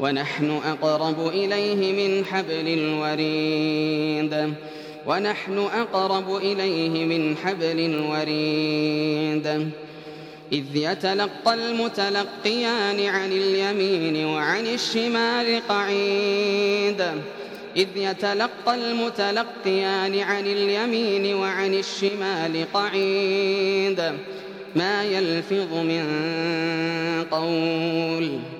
ونحن أقرب إليه من حبل الوريد. ونحن أقرب إليه من حبل الوريد. إذ يتلقى المتلقيان عن اليمين وعن الشمال قعيد. إذ يتلقى المتلقيان عن اليمين وعن الشمال قعيد. ما يلفظ من قول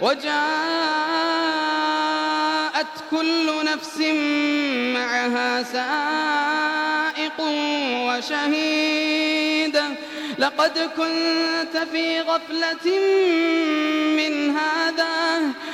وجاءت كل نفس معها سائق وشهيد. لقد كنت في غفلة من هذا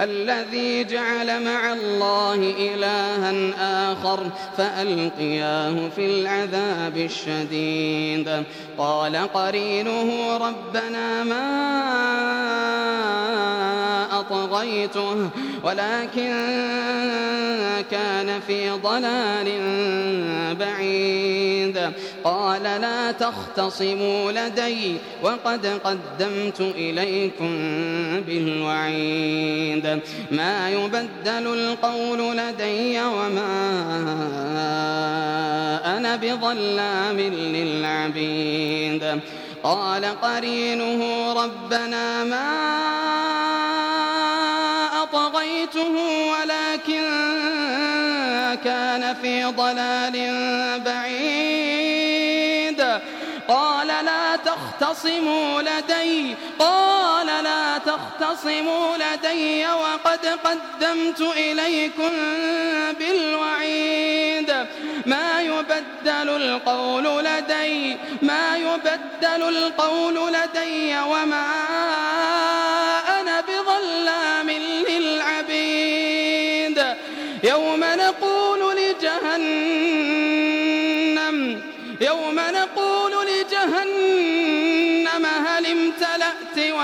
الذي جعل مع الله إلها آخر فألقياه في العذاب الشديد. قال قرينه ربنا ما أطغيته ولكن كان في ضلال بعيد. قال لا تختصموا لدي وقد قدمت إليكم بالوعيد. ما يبدل القول لدي وما أنا بظلام للعبيد. قال قرينه ربنا ما أطغيته ولكن كان في ضلال بعيد. قال لا تختصموا لدي قال لا تختصموا لدي وقد قدمت إليكم بالوعيد. ما يبدل القول لدي ما يبدل القول لدي وما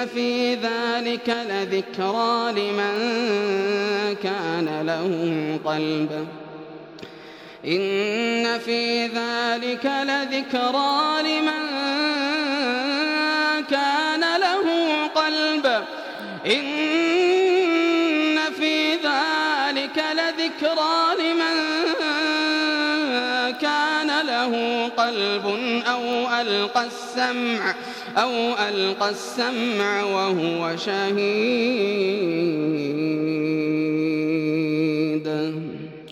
إن في ذلك لذكرى لمن كان له قلب إن في ذلك لذكرى لمن كان له قلب إن في ذلك لذكرى لمن كان له قلب أو ألقى السمع أو ألقى السمع وهو شهيد.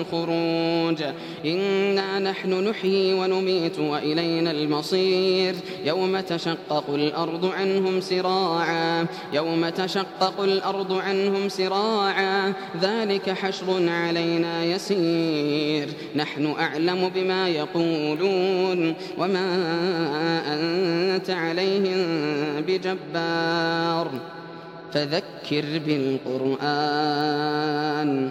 الخروج إنا نحن نحيي ونميت وإلينا المصير. يوم تشقق الأرض عنهم سراعا. يوم تشقق الأرض عنهم سراعا. ذلك حشر علينا يسير. نحن أعلم بما يقولون. وما أنت عليهم بجبار. فذكر بالقرآن.